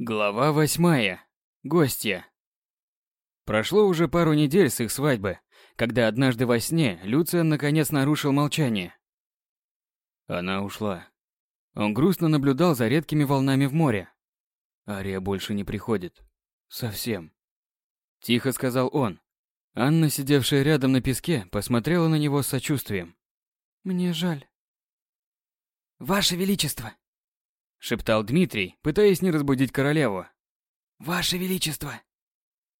Глава восьмая. Гостья. Прошло уже пару недель с их свадьбы, когда однажды во сне Люциан наконец нарушил молчание. Она ушла. Он грустно наблюдал за редкими волнами в море. Ария больше не приходит. Совсем. Тихо сказал он. Анна, сидевшая рядом на песке, посмотрела на него с сочувствием. «Мне жаль». «Ваше Величество!» Шептал Дмитрий, пытаясь не разбудить королеву. «Ваше Величество!»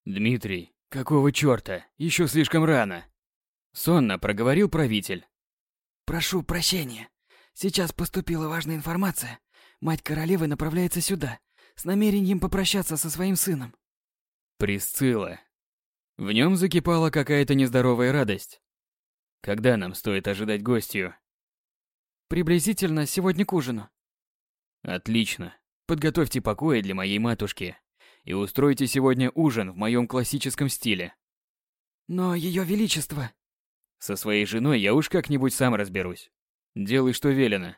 «Дмитрий, какого чёрта? Ещё слишком рано!» Сонно проговорил правитель. «Прошу прощения. Сейчас поступила важная информация. Мать королевы направляется сюда, с намерением попрощаться со своим сыном». Присцилла. В нем закипала какая-то нездоровая радость. Когда нам стоит ожидать гостью? Приблизительно сегодня к ужину. Отлично. Подготовьте покои для моей матушки и устройте сегодня ужин в моем классическом стиле. Но ее величество... Со своей женой я уж как-нибудь сам разберусь. Делай, что велено.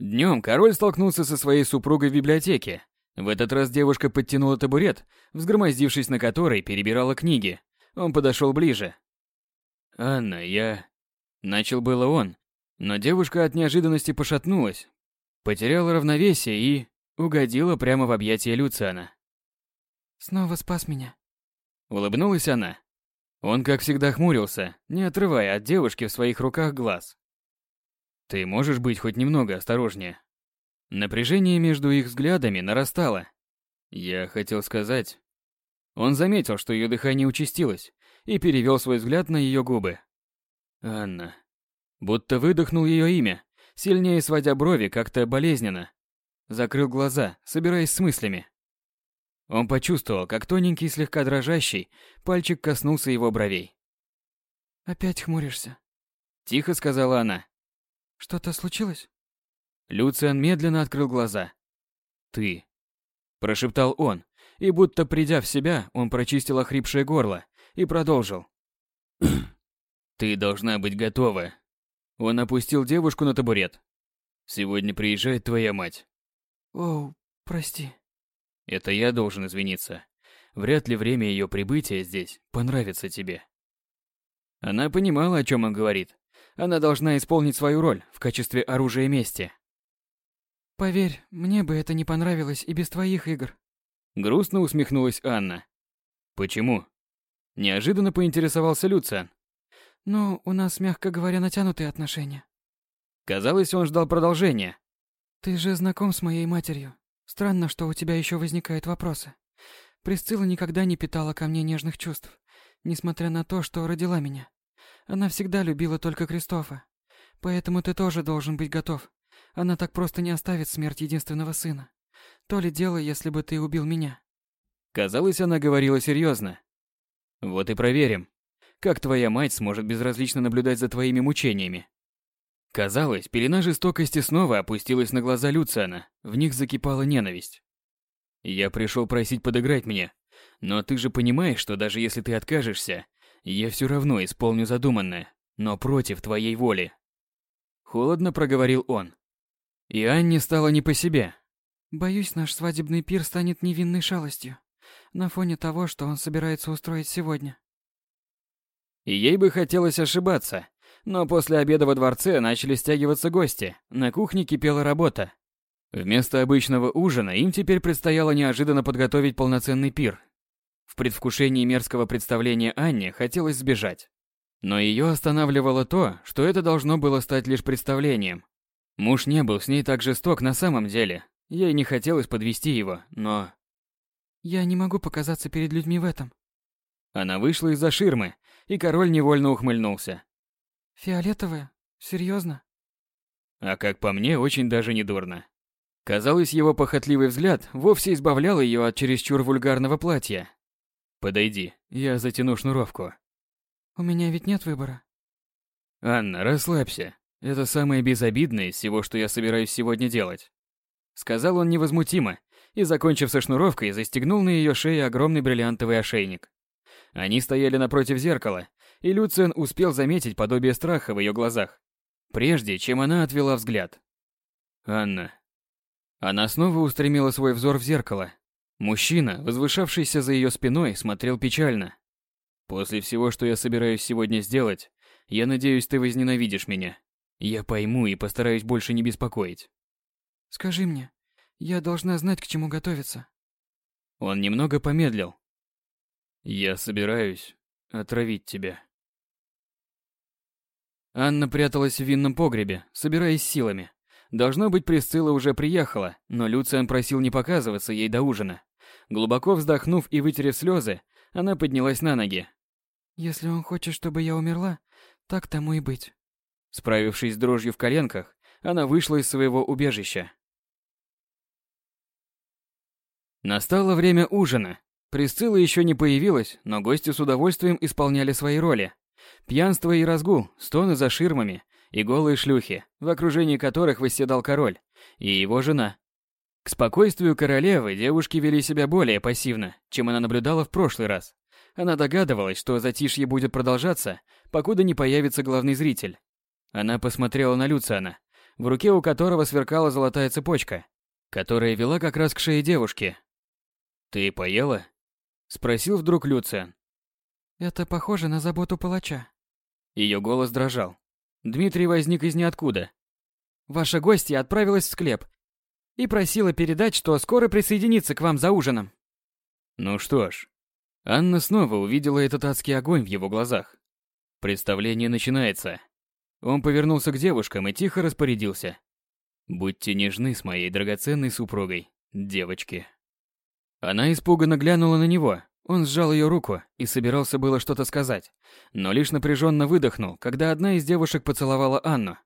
Днем король столкнулся со своей супругой в библиотеке. В этот раз девушка подтянула табурет, взгромоздившись на который, перебирала книги. Он подошел ближе. «Анна, я...» Начал было он, но девушка от неожиданности пошатнулась, потеряла равновесие и угодила прямо в объятия Люциана. «Снова спас меня», — улыбнулась она. Он, как всегда, хмурился, не отрывая от девушки в своих руках глаз. «Ты можешь быть хоть немного осторожнее?» Напряжение между их взглядами нарастало. Я хотел сказать... Он заметил, что ее дыхание участилось, и перевел свой взгляд на ее губы. «Анна, Будто выдохнул ее имя, сильнее сводя брови как-то болезненно. Закрыл глаза, собираясь с мыслями. Он почувствовал, как тоненький, слегка дрожащий, пальчик коснулся его бровей. «Опять хмуришься?» Тихо сказала она. «Что-то случилось?» Люциан медленно открыл глаза. «Ты...» Прошептал он, и будто придя в себя, он прочистил охрипшее горло и продолжил. «Ты должна быть готова он опустил девушку на табурет. «Сегодня приезжает твоя мать». «Оу, прости». «Это я должен извиниться. Вряд ли время ее прибытия здесь понравится тебе». Она понимала, о чем он говорит. Она должна исполнить свою роль в качестве оружия мести. «Поверь, мне бы это не понравилось и без твоих игр». Грустно усмехнулась Анна. «Почему?» Неожиданно поинтересовался Люциан. Ну, у нас, мягко говоря, натянутые отношения. Казалось, он ждал продолжения. Ты же знаком с моей матерью. Странно, что у тебя еще возникают вопросы. Присцилла никогда не питала ко мне нежных чувств, несмотря на то, что родила меня. Она всегда любила только Кристофа. Поэтому ты тоже должен быть готов. Она так просто не оставит смерть единственного сына. То ли дело, если бы ты убил меня. Казалось, она говорила серьезно. Вот и проверим, как твоя мать сможет безразлично наблюдать за твоими мучениями? Казалось, пелена жестокости снова опустилась на глаза Люциана, в них закипала ненависть. Я пришел просить подыграть мне, но ты же понимаешь, что даже если ты откажешься, я все равно исполню задуманное, но против твоей воли. Холодно проговорил он. И Анне стало не по себе. Боюсь, наш свадебный пир станет невинной шалостью на фоне того, что он собирается устроить сегодня. И ей бы хотелось ошибаться. Но после обеда во дворце начали стягиваться гости. На кухне кипела работа. Вместо обычного ужина им теперь предстояло неожиданно подготовить полноценный пир. В предвкушении мерзкого представления Анне хотелось сбежать. Но ее останавливало то, что это должно было стать лишь представлением. Муж не был с ней так жесток на самом деле. Ей не хотелось подвести его, но... «Я не могу показаться перед людьми в этом». Она вышла из-за ширмы и король невольно ухмыльнулся. «Фиолетовая? Серьезно?» А как по мне, очень даже не дурно. Казалось, его похотливый взгляд вовсе избавлял ее от чересчур вульгарного платья. «Подойди, я затяну шнуровку». «У меня ведь нет выбора». «Анна, расслабься. Это самое безобидное из всего, что я собираюсь сегодня делать». Сказал он невозмутимо и, закончив со шнуровкой, застегнул на ее шее огромный бриллиантовый ошейник. Они стояли напротив зеркала, и Люциан успел заметить подобие страха в ее глазах, прежде чем она отвела взгляд. «Анна». Она снова устремила свой взор в зеркало. Мужчина, возвышавшийся за ее спиной, смотрел печально. «После всего, что я собираюсь сегодня сделать, я надеюсь, ты возненавидишь меня. Я пойму и постараюсь больше не беспокоить». «Скажи мне, я должна знать, к чему готовиться». Он немного помедлил. «Я собираюсь отравить тебя». Анна пряталась в винном погребе, собираясь силами. Должно быть, Присцилла уже приехала, но Люциан просил не показываться ей до ужина. Глубоко вздохнув и вытерев слезы, она поднялась на ноги. «Если он хочет, чтобы я умерла, так тому и быть». Справившись с дрожью в коленках, она вышла из своего убежища. Настало время ужина. Присцилла еще не появилась, но гости с удовольствием исполняли свои роли. Пьянство и разгул, стоны за ширмами и голые шлюхи, в окружении которых восседал король и его жена. К спокойствию королевы девушки вели себя более пассивно, чем она наблюдала в прошлый раз. Она догадывалась, что затишье будет продолжаться, покуда не появится главный зритель. Она посмотрела на Люциана, в руке у которого сверкала золотая цепочка, которая вела как раз к шее девушки. «Ты поела?» — спросил вдруг Люциан. «Это похоже на заботу палача». Ее голос дрожал. Дмитрий возник из ниоткуда. «Ваша гостья отправилась в склеп и просила передать, что скоро присоединится к вам за ужином». Ну что ж, Анна снова увидела этот адский огонь в его глазах. Представление начинается. Он повернулся к девушкам и тихо распорядился. «Будьте нежны с моей драгоценной супругой, девочки». Она испуганно глянула на него, он сжал ее руку и собирался было что-то сказать, но лишь напряженно выдохнул, когда одна из девушек поцеловала Анну.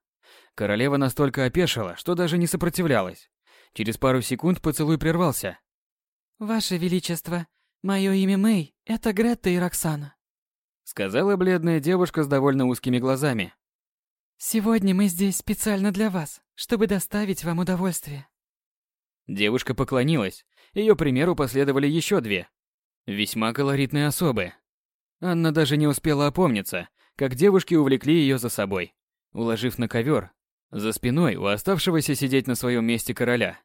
Королева настолько опешила, что даже не сопротивлялась. Через пару секунд поцелуй прервался. «Ваше Величество, мое имя Мэй, это Гретта и Роксана», сказала бледная девушка с довольно узкими глазами. «Сегодня мы здесь специально для вас, чтобы доставить вам удовольствие». Девушка поклонилась, ее примеру последовали еще две, Весьма колоритные особы. Анна даже не успела опомниться, как девушки увлекли ее за собой, уложив на ковер, за спиной у оставшегося сидеть на своем месте короля.